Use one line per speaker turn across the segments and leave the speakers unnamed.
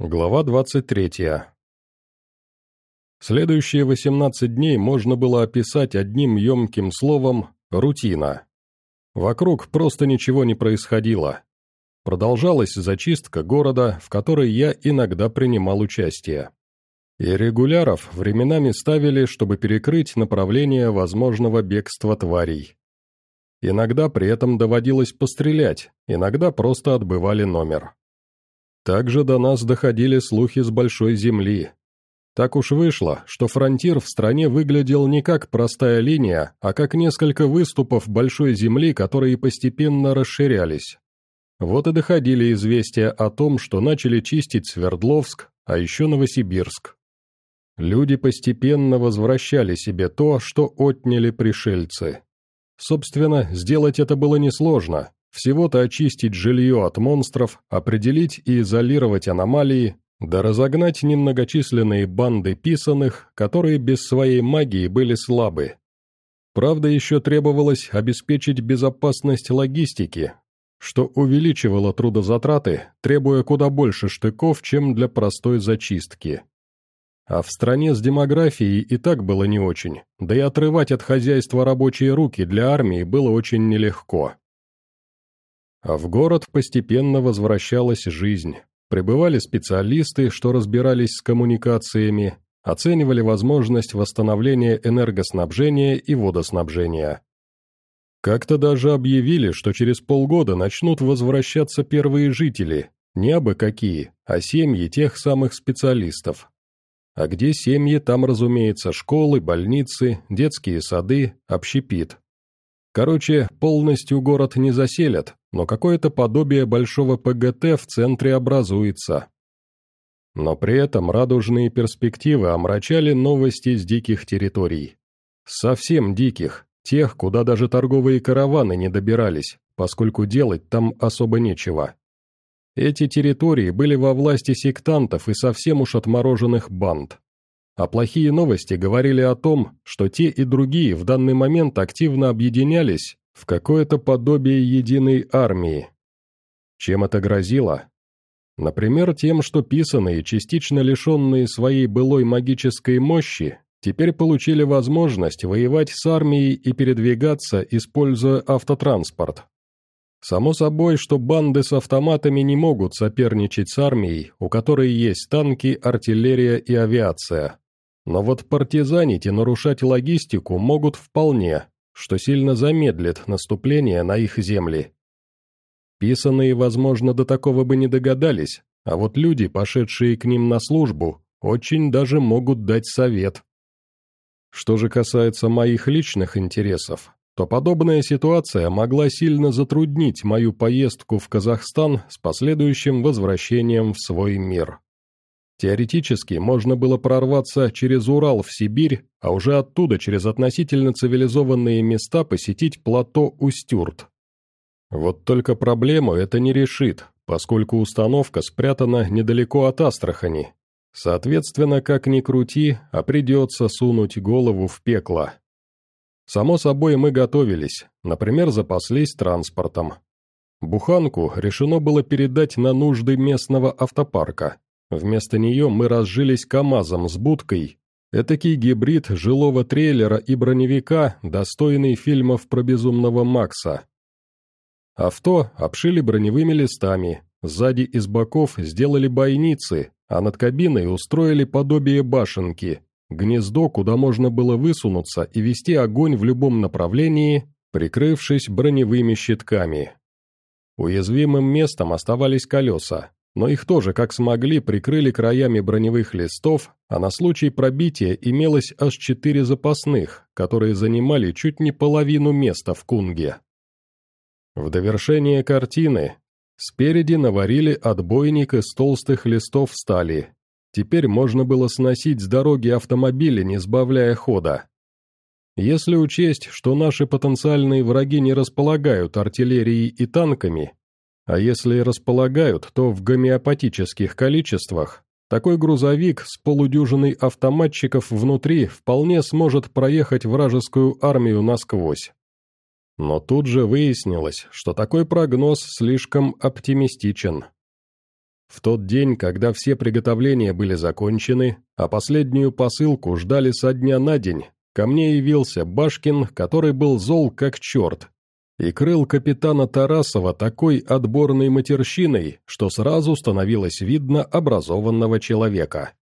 Глава 23. Следующие 18 дней можно было описать одним емким словом «рутина». Вокруг просто ничего не происходило. Продолжалась зачистка города, в которой я иногда принимал участие. И регуляров временами ставили, чтобы перекрыть направление возможного бегства тварей. Иногда при этом доводилось пострелять, иногда просто отбывали номер. Также до нас доходили слухи с Большой Земли. Так уж вышло, что фронтир в стране выглядел не как простая линия, а как несколько выступов Большой Земли, которые постепенно расширялись. Вот и доходили известия о том, что начали чистить Свердловск, а еще Новосибирск. Люди постепенно возвращали себе то, что отняли пришельцы. Собственно, сделать это было несложно, всего-то очистить жилье от монстров, определить и изолировать аномалии, да разогнать немногочисленные банды писаных, которые без своей магии были слабы. Правда, еще требовалось обеспечить безопасность логистики, что увеличивало трудозатраты, требуя куда больше штыков, чем для простой зачистки. А в стране с демографией и так было не очень, да и отрывать от хозяйства рабочие руки для армии было очень нелегко. А в город постепенно возвращалась жизнь. Прибывали специалисты, что разбирались с коммуникациями, оценивали возможность восстановления энергоснабжения и водоснабжения. Как-то даже объявили, что через полгода начнут возвращаться первые жители, не абы какие, а семьи тех самых специалистов. А где семьи, там, разумеется, школы, больницы, детские сады, общепит. Короче, полностью город не заселят, но какое-то подобие большого ПГТ в центре образуется. Но при этом радужные перспективы омрачали новости с диких территорий. Совсем диких, тех, куда даже торговые караваны не добирались, поскольку делать там особо нечего. Эти территории были во власти сектантов и совсем уж отмороженных банд. А плохие новости говорили о том, что те и другие в данный момент активно объединялись в какое-то подобие единой армии. Чем это грозило? Например, тем, что писанные, частично лишенные своей былой магической мощи, теперь получили возможность воевать с армией и передвигаться, используя автотранспорт. Само собой, что банды с автоматами не могут соперничать с армией, у которой есть танки, артиллерия и авиация. Но вот партизанить и нарушать логистику могут вполне, что сильно замедлит наступление на их земли. Писанные, возможно, до такого бы не догадались, а вот люди, пошедшие к ним на службу, очень даже могут дать совет. Что же касается моих личных интересов, то подобная ситуация могла сильно затруднить мою поездку в Казахстан с последующим возвращением в свой мир. Теоретически можно было прорваться через Урал в Сибирь, а уже оттуда через относительно цивилизованные места посетить плато Устюрт. Вот только проблему это не решит, поскольку установка спрятана недалеко от Астрахани. Соответственно, как ни крути, а придется сунуть голову в пекло. Само собой, мы готовились, например, запаслись транспортом. Буханку решено было передать на нужды местного автопарка, Вместо нее мы разжились КАМАЗом с будкой, этакий гибрид жилого трейлера и броневика, достойный фильмов про безумного Макса. Авто обшили броневыми листами, сзади и с боков сделали бойницы, а над кабиной устроили подобие башенки, гнездо, куда можно было высунуться и вести огонь в любом направлении, прикрывшись броневыми щитками. Уязвимым местом оставались колеса, но их тоже, как смогли, прикрыли краями броневых листов, а на случай пробития имелось аж четыре запасных, которые занимали чуть не половину места в кунге. В довершение картины спереди наварили отбойник из толстых листов стали. Теперь можно было сносить с дороги автомобили, не сбавляя хода. Если учесть, что наши потенциальные враги не располагают артиллерией и танками, а если располагают, то в гомеопатических количествах. Такой грузовик с полудюжиной автоматчиков внутри вполне сможет проехать вражескую армию насквозь. Но тут же выяснилось, что такой прогноз слишком оптимистичен. В тот день, когда все приготовления были закончены, а последнюю посылку ждали со дня на день, ко мне явился Башкин, который был зол как черт, и крыл капитана Тарасова такой отборной матерщиной, что сразу становилось видно образованного человека.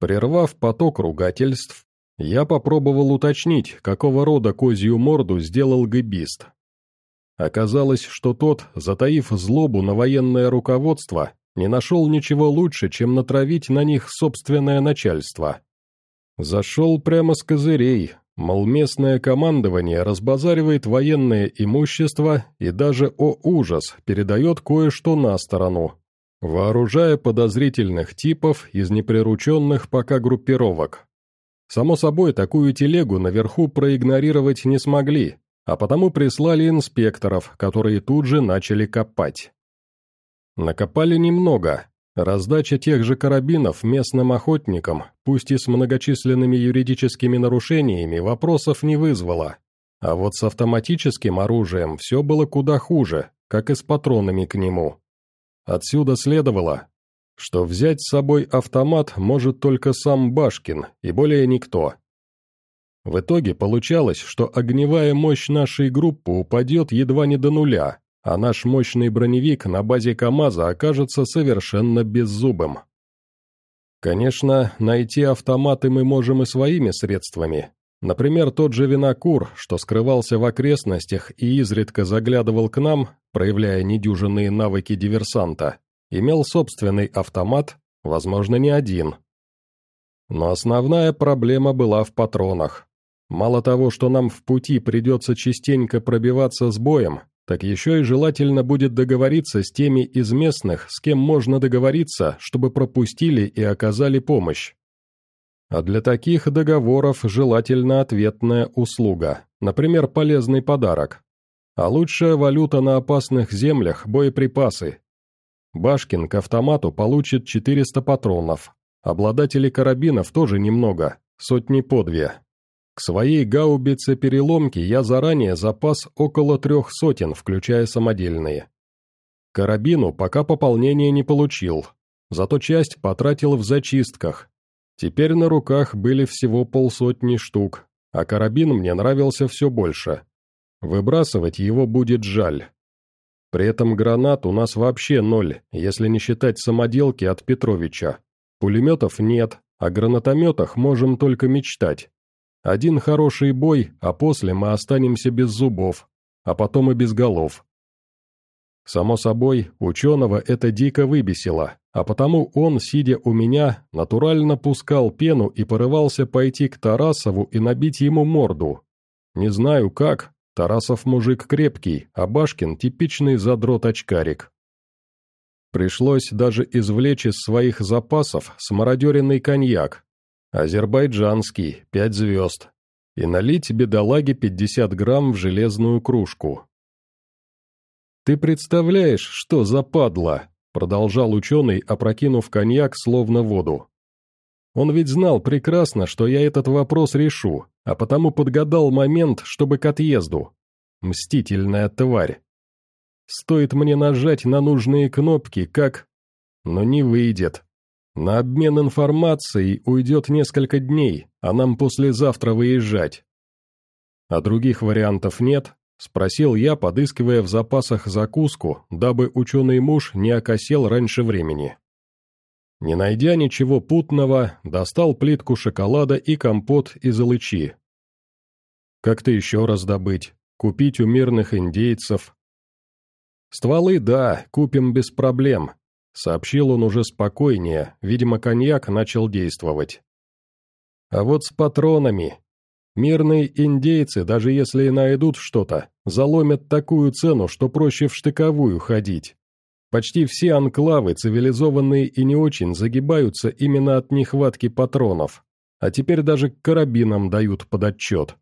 Прервав поток ругательств, я попробовал уточнить, какого рода козью морду сделал гибист. Оказалось, что тот, затаив злобу на военное руководство, не нашел ничего лучше, чем натравить на них собственное начальство. Зашел прямо с козырей, мол, местное командование разбазаривает военное имущество и даже, о ужас, передает кое-что на сторону, вооружая подозрительных типов из неприрученных пока группировок. Само собой, такую телегу наверху проигнорировать не смогли, а потому прислали инспекторов, которые тут же начали копать. Накопали немного. Раздача тех же карабинов местным охотникам, пусть и с многочисленными юридическими нарушениями, вопросов не вызвала. А вот с автоматическим оружием все было куда хуже, как и с патронами к нему. Отсюда следовало, что взять с собой автомат может только сам Башкин и более никто. В итоге получалось, что огневая мощь нашей группы упадет едва не до нуля, а наш мощный броневик на базе КАМАЗа окажется совершенно беззубым. Конечно, найти автоматы мы можем и своими средствами. Например, тот же винокур, что скрывался в окрестностях и изредка заглядывал к нам, проявляя недюжинные навыки диверсанта, имел собственный автомат, возможно, не один. Но основная проблема была в патронах. Мало того, что нам в пути придется частенько пробиваться с боем, так еще и желательно будет договориться с теми из местных, с кем можно договориться, чтобы пропустили и оказали помощь. А для таких договоров желательно ответная услуга, например, полезный подарок. А лучшая валюта на опасных землях – боеприпасы, Башкин к автомату получит 400 патронов. Обладателей карабинов тоже немного, сотни по две. К своей гаубице-переломке я заранее запас около трех сотен, включая самодельные. Карабину пока пополнения не получил, зато часть потратил в зачистках. Теперь на руках были всего полсотни штук, а карабин мне нравился все больше. Выбрасывать его будет жаль. При этом гранат у нас вообще ноль, если не считать самоделки от Петровича. Пулеметов нет, о гранатометах можем только мечтать. Один хороший бой, а после мы останемся без зубов, а потом и без голов. Само собой, ученого это дико выбесило, а потому он, сидя у меня, натурально пускал пену и порывался пойти к Тарасову и набить ему морду. Не знаю как, Тарасов мужик крепкий, а Башкин – типичный задрот-очкарик. Пришлось даже извлечь из своих запасов смародеренный коньяк, азербайджанский, пять звезд, и налить бедолаге 50 грамм в железную кружку. «Ты представляешь, что за падла?» – продолжал ученый, опрокинув коньяк словно воду. Он ведь знал прекрасно, что я этот вопрос решу, а потому подгадал момент, чтобы к отъезду. Мстительная тварь. Стоит мне нажать на нужные кнопки, как... Но не выйдет. На обмен информацией уйдет несколько дней, а нам послезавтра выезжать. А других вариантов нет? Спросил я, подыскивая в запасах закуску, дабы ученый муж не окосел раньше времени. Не найдя ничего путного, достал плитку шоколада и компот из алычи. Как-то еще раз добыть, купить у мирных индейцев. Стволы, да, купим без проблем, сообщил он уже спокойнее, видимо, коньяк начал действовать. А вот с патронами. Мирные индейцы, даже если и найдут что-то, заломят такую цену, что проще в штыковую ходить. Почти все анклавы, цивилизованные и не очень, загибаются именно от нехватки патронов, а теперь даже к карабинам дают под отчет.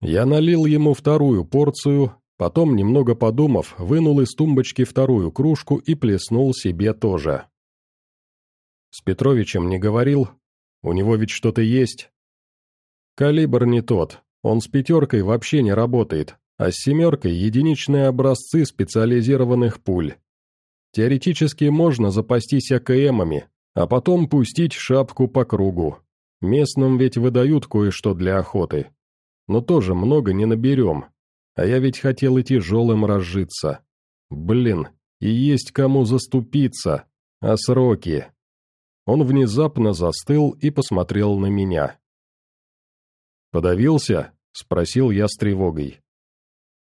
Я налил ему вторую порцию, потом, немного подумав, вынул из тумбочки вторую кружку и плеснул себе тоже. С Петровичем не говорил? У него ведь что-то есть? Калибр не тот, он с пятеркой вообще не работает, а с семеркой единичные образцы специализированных пуль. Теоретически можно запастись АКМами, а потом пустить шапку по кругу. Местным ведь выдают кое-что для охоты. Но тоже много не наберем. А я ведь хотел и тяжелым разжиться. Блин, и есть кому заступиться. А сроки? Он внезапно застыл и посмотрел на меня. «Подавился?» — спросил я с тревогой.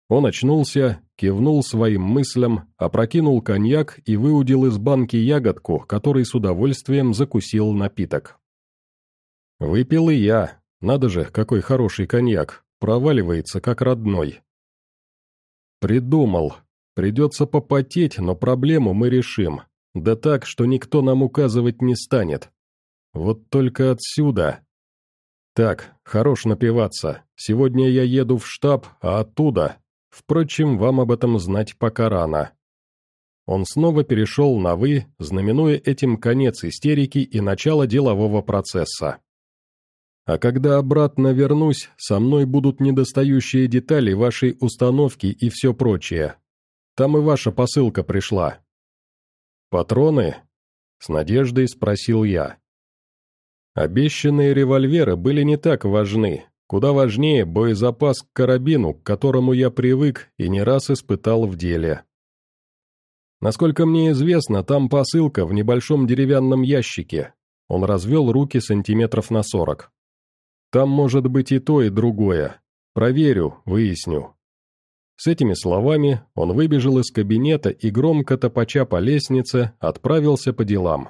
Он очнулся, кивнул своим мыслям, опрокинул коньяк и выудил из банки ягодку, который с удовольствием закусил напиток. Выпил и я. Надо же, какой хороший коньяк. Проваливается, как родной. Придумал. Придется попотеть, но проблему мы решим. Да так, что никто нам указывать не станет. Вот только отсюда. Так, хорош напиваться. Сегодня я еду в штаб, а оттуда. Впрочем, вам об этом знать пока рано. Он снова перешел на «вы», знаменуя этим конец истерики и начало делового процесса. А когда обратно вернусь, со мной будут недостающие детали вашей установки и все прочее. Там и ваша посылка пришла. Патроны? С надеждой спросил я. Обещанные револьверы были не так важны, куда важнее боезапас к карабину, к которому я привык и не раз испытал в деле. Насколько мне известно, там посылка в небольшом деревянном ящике. Он развел руки сантиметров на сорок. Там может быть и то, и другое. Проверю, выясню». С этими словами он выбежал из кабинета и, громко топача по лестнице, отправился по делам.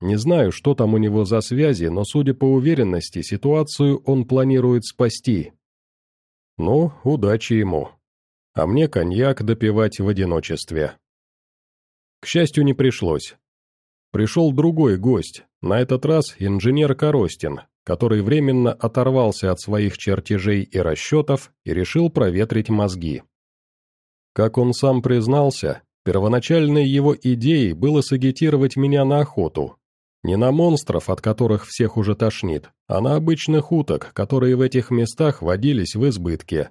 Не знаю, что там у него за связи, но, судя по уверенности, ситуацию он планирует спасти. Ну, удачи ему. А мне коньяк допивать в одиночестве. К счастью, не пришлось. Пришел другой гость, на этот раз инженер Коростин, который временно оторвался от своих чертежей и расчетов и решил проветрить мозги. Как он сам признался, первоначальной его идеей было сагитировать меня на охоту. Не на монстров, от которых всех уже тошнит, а на обычных уток, которые в этих местах водились в избытке.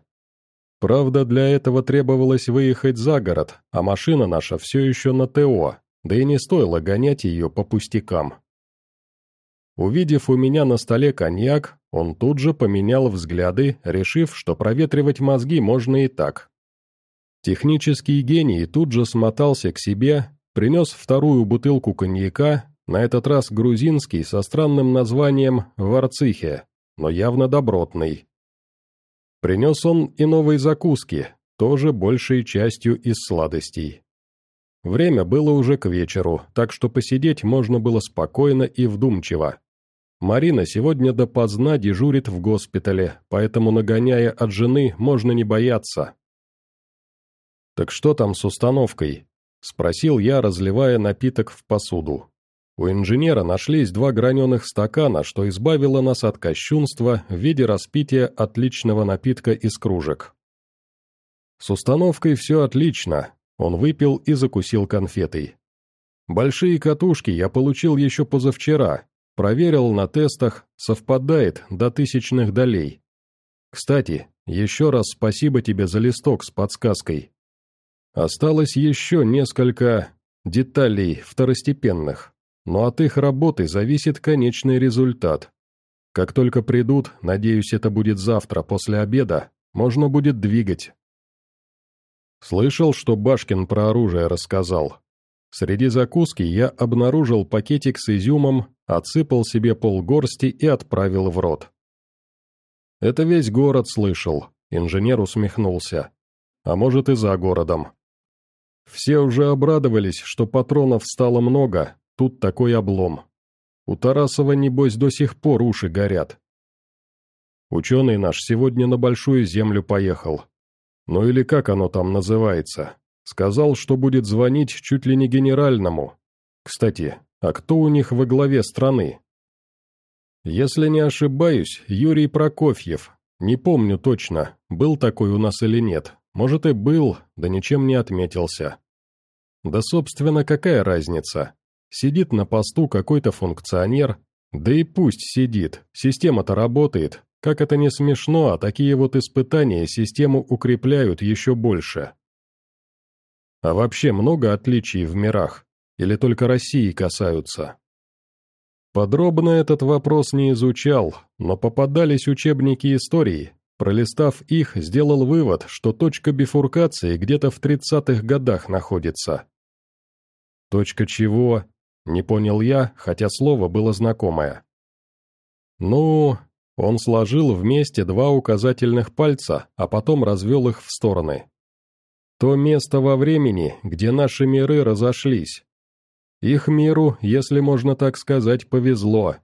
Правда, для этого требовалось выехать за город, а машина наша все еще на ТО, да и не стоило гонять ее по пустякам. Увидев у меня на столе коньяк, он тут же поменял взгляды, решив, что проветривать мозги можно и так. Технический гений тут же смотался к себе, принес вторую бутылку коньяка, на этот раз грузинский, со странным названием «Варцихе», но явно добротный. Принес он и новые закуски, тоже большей частью из сладостей. Время было уже к вечеру, так что посидеть можно было спокойно и вдумчиво. Марина сегодня допоздна дежурит в госпитале, поэтому, нагоняя от жены, можно не бояться. «Так что там с установкой?» – спросил я, разливая напиток в посуду. У инженера нашлись два граненых стакана, что избавило нас от кощунства в виде распития отличного напитка из кружек. С установкой все отлично, он выпил и закусил конфетой. Большие катушки я получил еще позавчера, Проверил на тестах, совпадает до тысячных долей. Кстати, еще раз спасибо тебе за листок с подсказкой. Осталось еще несколько деталей второстепенных, но от их работы зависит конечный результат. Как только придут, надеюсь, это будет завтра после обеда, можно будет двигать. Слышал, что Башкин про оружие рассказал. Среди закуски я обнаружил пакетик с изюмом, отсыпал себе полгорсти и отправил в рот. «Это весь город слышал», — инженер усмехнулся. «А может и за городом». Все уже обрадовались, что патронов стало много, тут такой облом. У Тарасова, небось, до сих пор уши горят. Ученый наш сегодня на Большую Землю поехал. Ну или как оно там называется. Сказал, что будет звонить чуть ли не генеральному. Кстати, а кто у них во главе страны? Если не ошибаюсь, Юрий Прокофьев. Не помню точно, был такой у нас или нет. Может и был, да ничем не отметился. Да собственно какая разница? Сидит на посту какой-то функционер, да и пусть сидит, система-то работает. Как это не смешно, а такие вот испытания систему укрепляют еще больше. А вообще много отличий в мирах? Или только России касаются? Подробно этот вопрос не изучал, но попадались учебники истории. Пролистав их, сделал вывод, что точка бифуркации где-то в 30-х годах находится. Точка чего? Не понял я, хотя слово было знакомое. Ну, он сложил вместе два указательных пальца, а потом развел их в стороны. То место во времени, где наши миры разошлись. Их миру, если можно так сказать, повезло.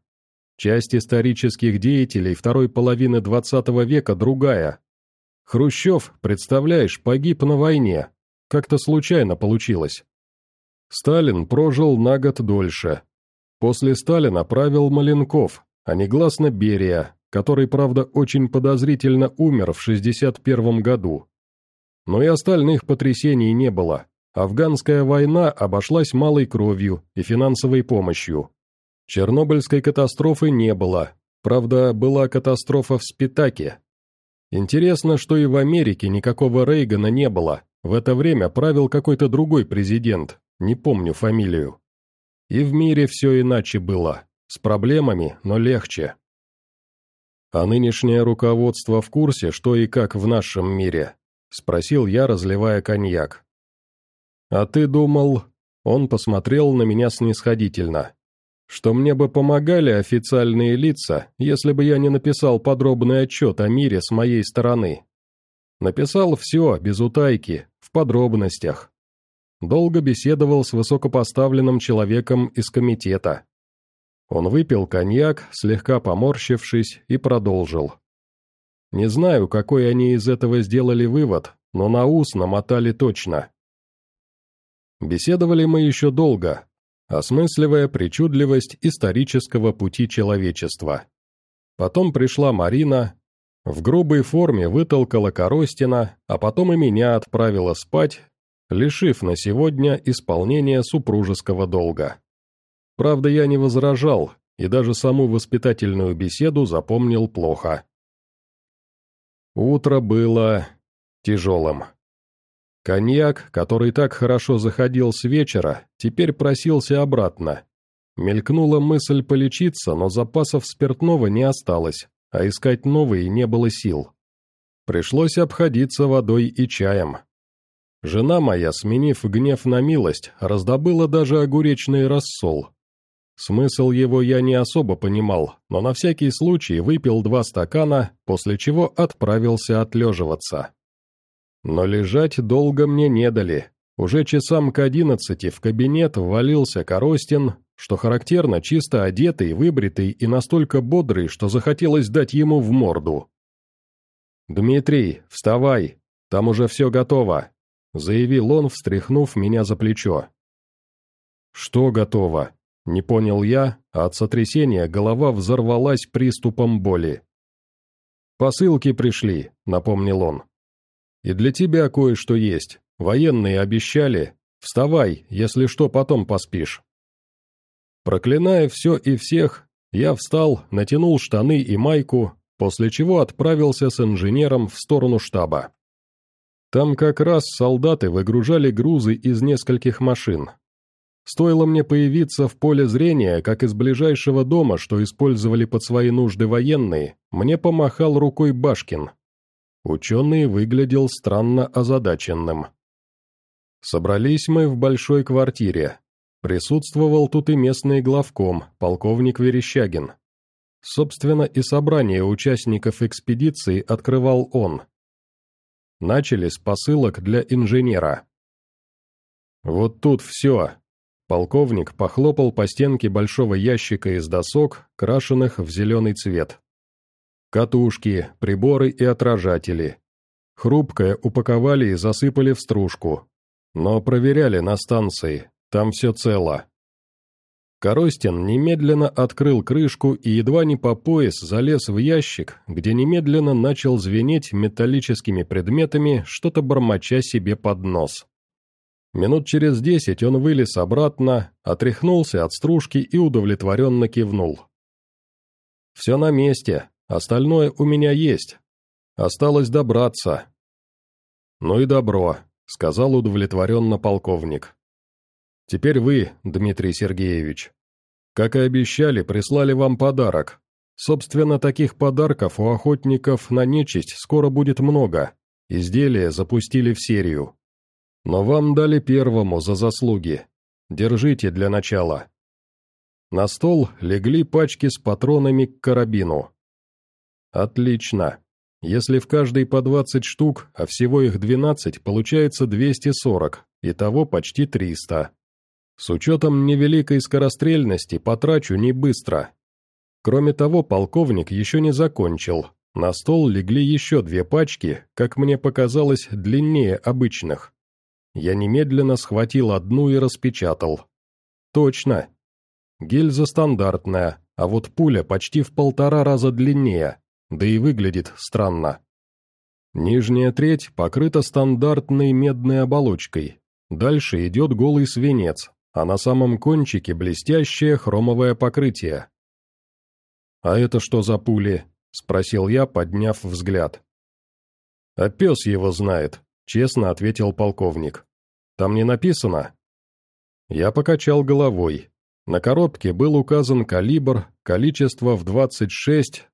Часть исторических деятелей второй половины XX века другая. Хрущев, представляешь, погиб на войне. Как-то случайно получилось. Сталин прожил на год дольше. После Сталина правил Маленков, а негласно Берия, который, правда, очень подозрительно умер в 61 году. Но и остальных потрясений не было. Афганская война обошлась малой кровью и финансовой помощью. Чернобыльской катастрофы не было, правда, была катастрофа в Спитаке. Интересно, что и в Америке никакого Рейгана не было, в это время правил какой-то другой президент, не помню фамилию. И в мире все иначе было, с проблемами, но легче. А нынешнее руководство в курсе, что и как в нашем мире, — спросил я, разливая коньяк. «А ты думал...» — он посмотрел на меня снисходительно. «Что мне бы помогали официальные лица, если бы я не написал подробный отчет о мире с моей стороны. Написал все, без утайки, в подробностях. Долго беседовал с высокопоставленным человеком из комитета. Он выпил коньяк, слегка поморщившись, и продолжил. Не знаю, какой они из этого сделали вывод, но на ус намотали точно. Беседовали мы еще долго, осмысливая причудливость исторического пути человечества. Потом пришла Марина, в грубой форме вытолкала Коростина, а потом и меня отправила спать, лишив на сегодня исполнения супружеского долга. Правда, я не возражал, и даже саму воспитательную беседу запомнил плохо. Утро было тяжелым. Коньяк, который так хорошо заходил с вечера, теперь просился обратно. Мелькнула мысль полечиться, но запасов спиртного не осталось, а искать новые не было сил. Пришлось обходиться водой и чаем. Жена моя, сменив гнев на милость, раздобыла даже огуречный рассол, Смысл его я не особо понимал, но на всякий случай выпил два стакана, после чего отправился отлеживаться. Но лежать долго мне не дали. Уже часам к одиннадцати в кабинет ввалился Коростин, что характерно, чисто одетый, выбритый и настолько бодрый, что захотелось дать ему в морду. «Дмитрий, вставай, там уже все готово», — заявил он, встряхнув меня за плечо. «Что готово?» Не понял я, а от сотрясения голова взорвалась приступом боли. «Посылки пришли», — напомнил он. «И для тебя кое-что есть. Военные обещали. Вставай, если что, потом поспишь». Проклиная все и всех, я встал, натянул штаны и майку, после чего отправился с инженером в сторону штаба. Там как раз солдаты выгружали грузы из нескольких машин, Стоило мне появиться в поле зрения, как из ближайшего дома, что использовали под свои нужды военные, мне помахал рукой Башкин. Ученый выглядел странно озадаченным. Собрались мы в большой квартире. Присутствовал тут и местный главком, полковник Верещагин. Собственно, и собрание участников экспедиции открывал он. Начали с посылок для инженера. «Вот тут все», Полковник похлопал по стенке большого ящика из досок, крашенных в зеленый цвет. Катушки, приборы и отражатели. Хрупкое упаковали и засыпали в стружку. Но проверяли на станции, там все цело. Коростин немедленно открыл крышку и едва не по пояс залез в ящик, где немедленно начал звенеть металлическими предметами, что-то бормоча себе под нос. Минут через десять он вылез обратно, отряхнулся от стружки и удовлетворенно кивнул. «Все на месте, остальное у меня есть. Осталось добраться». «Ну и добро. — сказал удовлетворенно полковник. «Теперь вы, Дмитрий Сергеевич. Как и обещали, прислали вам подарок. Собственно, таких подарков у охотников на нечисть скоро будет много. Изделия запустили в серию. Но вам дали первому за заслуги. Держите для начала». На стол легли пачки с патронами к карабину. «Отлично. Если в каждой по 20 штук, а всего их 12, получается 240, итого почти 300. С учетом невеликой скорострельности потрачу не быстро. Кроме того, полковник еще не закончил. На стол легли еще две пачки, как мне показалось, длиннее обычных. Я немедленно схватил одну и распечатал. Точно. Гильза стандартная, а вот пуля почти в полтора раза длиннее да и выглядит странно. Нижняя треть покрыта стандартной медной оболочкой. Дальше идет голый свинец, а на самом кончике блестящее хромовое покрытие. «А это что за пули?» — спросил я, подняв взгляд. «А пес его знает», — честно ответил полковник. «Там не написано?» Я покачал головой. На коробке был указан калибр, количество в 26,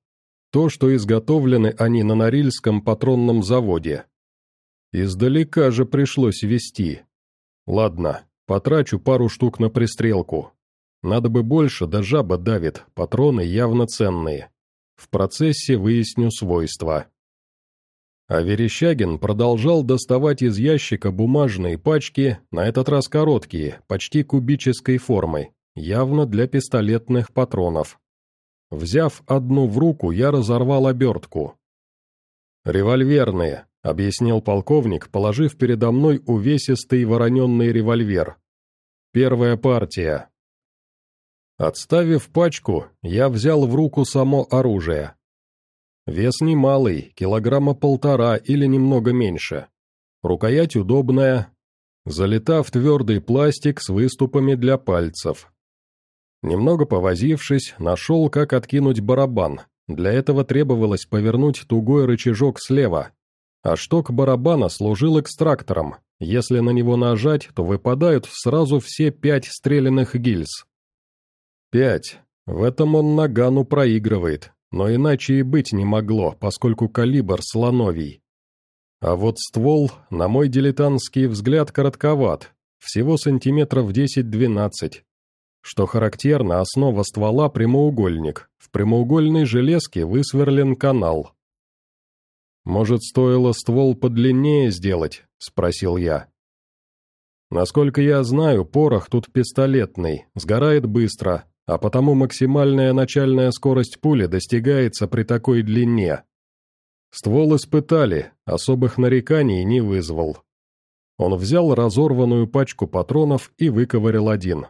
то, что изготовлены они на Норильском патронном заводе. Издалека же пришлось вести. Ладно, потрачу пару штук на пристрелку. Надо бы больше, да жаба давит, патроны явно ценные. В процессе выясню свойства. А Верещагин продолжал доставать из ящика бумажные пачки, на этот раз короткие, почти кубической формы, явно для пистолетных патронов. Взяв одну в руку, я разорвал обертку. «Револьверные», — объяснил полковник, положив передо мной увесистый вороненный револьвер. «Первая партия». Отставив пачку, я взял в руку само оружие. Вес немалый, килограмма полтора или немного меньше. Рукоять удобная, залита в твердый пластик с выступами для пальцев. Немного повозившись, нашел, как откинуть барабан. Для этого требовалось повернуть тугой рычажок слева. А шток барабана служил экстрактором. Если на него нажать, то выпадают сразу все пять стрелянных гильз. Пять. В этом он нагану проигрывает, но иначе и быть не могло, поскольку калибр слоновий. А вот ствол, на мой дилетантский взгляд, коротковат, всего сантиметров 10-12, что характерно, основа ствола – прямоугольник. В прямоугольной железке высверлен канал. «Может, стоило ствол подлиннее сделать?» – спросил я. «Насколько я знаю, порох тут пистолетный, сгорает быстро, а потому максимальная начальная скорость пули достигается при такой длине. Ствол испытали, особых нареканий не вызвал». Он взял разорванную пачку патронов и выковырял один.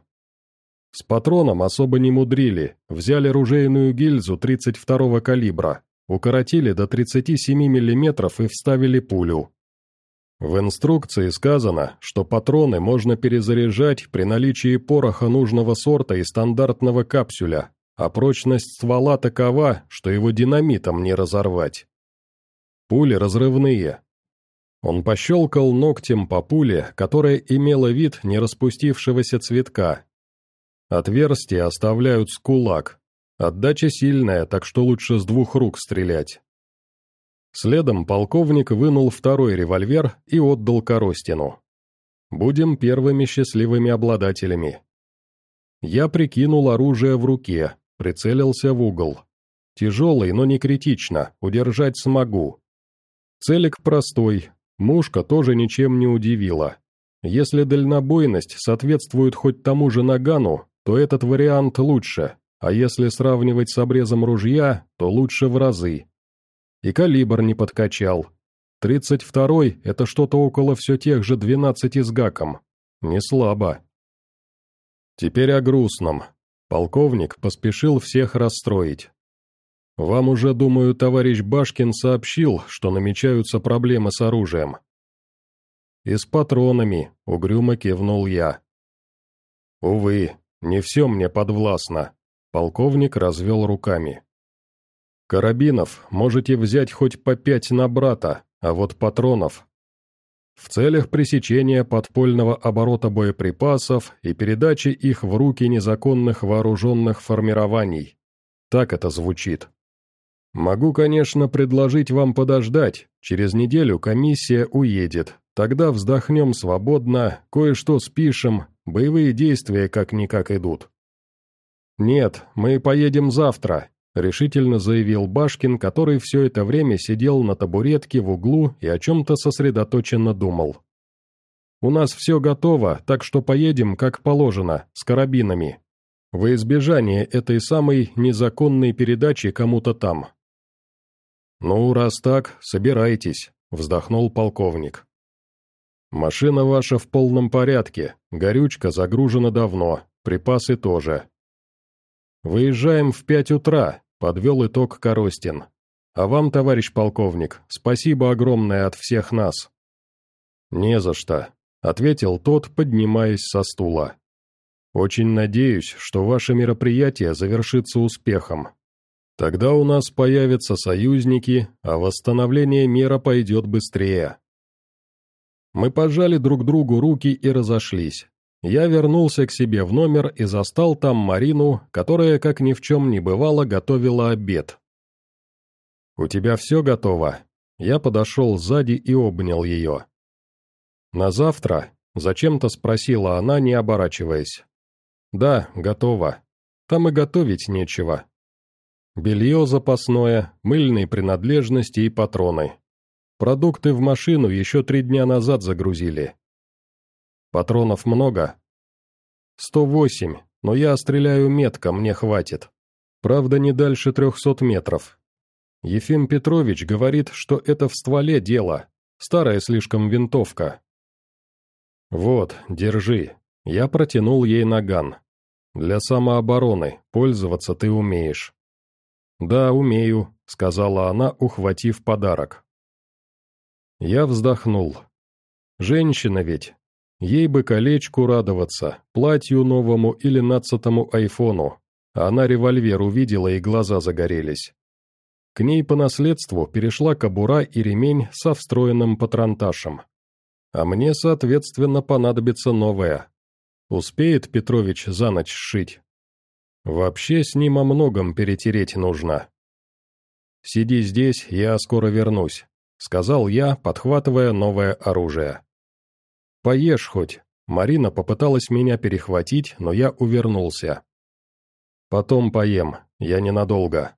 С патроном особо не мудрили, взяли ружейную гильзу 32-го калибра, укоротили до 37 мм и вставили пулю. В инструкции сказано, что патроны можно перезаряжать при наличии пороха нужного сорта и стандартного капсюля, а прочность ствола такова, что его динамитом не разорвать. Пули разрывные. Он пощелкал ногтем по пуле, которая имела вид не распустившегося цветка, Отверстия оставляют с кулак. Отдача сильная, так что лучше с двух рук стрелять. Следом полковник вынул второй револьвер и отдал Коростину. Будем первыми счастливыми обладателями. Я прикинул оружие в руке, прицелился в угол. Тяжелый, но не критично, удержать смогу. Целик простой, мушка тоже ничем не удивила. Если дальнобойность соответствует хоть тому же нагану, то этот вариант лучше, а если сравнивать с обрезом ружья, то лучше в разы. И калибр не подкачал. 32-й — это что-то около все тех же 12 с гаком. Не слабо. Теперь о грустном. Полковник поспешил всех расстроить. Вам уже, думаю, товарищ Башкин сообщил, что намечаются проблемы с оружием. И с патронами, угрюмо кивнул я. Увы, не все мне подвластно. Полковник развел руками. Карабинов можете взять хоть по пять на брата, а вот патронов... в целях пресечения подпольного оборота боеприпасов и передачи их в руки незаконных вооруженных формирований. Так это звучит. Могу, конечно, предложить вам подождать. Через неделю комиссия уедет. Тогда вздохнем свободно, кое-что спишем, боевые действия как-никак идут. Нет, мы поедем завтра, — решительно заявил Башкин, который все это время сидел на табуретке в углу и о чем-то сосредоточенно думал. «У нас все готово, так что поедем, как положено, с карабинами. Во избежание этой самой незаконной передачи кому-то там». «Ну, раз так, собирайтесь», — вздохнул полковник. «Машина ваша в полном порядке, горючка загружена давно, припасы тоже. «Выезжаем в пять утра», — подвел итог Коростин. «А вам, товарищ полковник, спасибо огромное от всех нас». «Не за что», — ответил тот, поднимаясь со стула. «Очень надеюсь, что ваше мероприятие завершится успехом. Тогда у нас появятся союзники, а восстановление мира пойдет быстрее». Мы пожали друг другу руки и разошлись. Я вернулся к себе в номер и застал там Марину, которая, как ни в чем не бывало, готовила обед. «У тебя все готово?» Я подошел сзади и обнял ее. «На завтра?» — зачем-то спросила она, не оборачиваясь. «Да, готово. Там и готовить нечего. Белье запасное, мыльные принадлежности и патроны. Продукты в машину еще три дня назад загрузили. Патронов много? Сто восемь, но я стреляю метко, мне хватит. Правда, не дальше трехсот метров. Ефим Петрович говорит, что это в стволе дело, старая слишком винтовка. Вот, держи. Я протянул ей наган. Для самообороны, пользоваться ты умеешь. Да, умею, сказала она, ухватив подарок. Я вздохнул. Женщина ведь, Ей бы колечку радоваться, платью новому или нацатому айфону. Она револьвер увидела и глаза загорелись. К ней по наследству перешла кобура и ремень со встроенным патронташем. А мне, соответственно, понадобится новая. Успеет Петрович за ночь сшить? Вообще с ним о многом перетереть нужно. «Сиди здесь, я скоро вернусь», — сказал я, подхватывая новое оружие. «Поешь хоть». Марина попыталась меня перехватить, но я увернулся. «Потом поем, я ненадолго».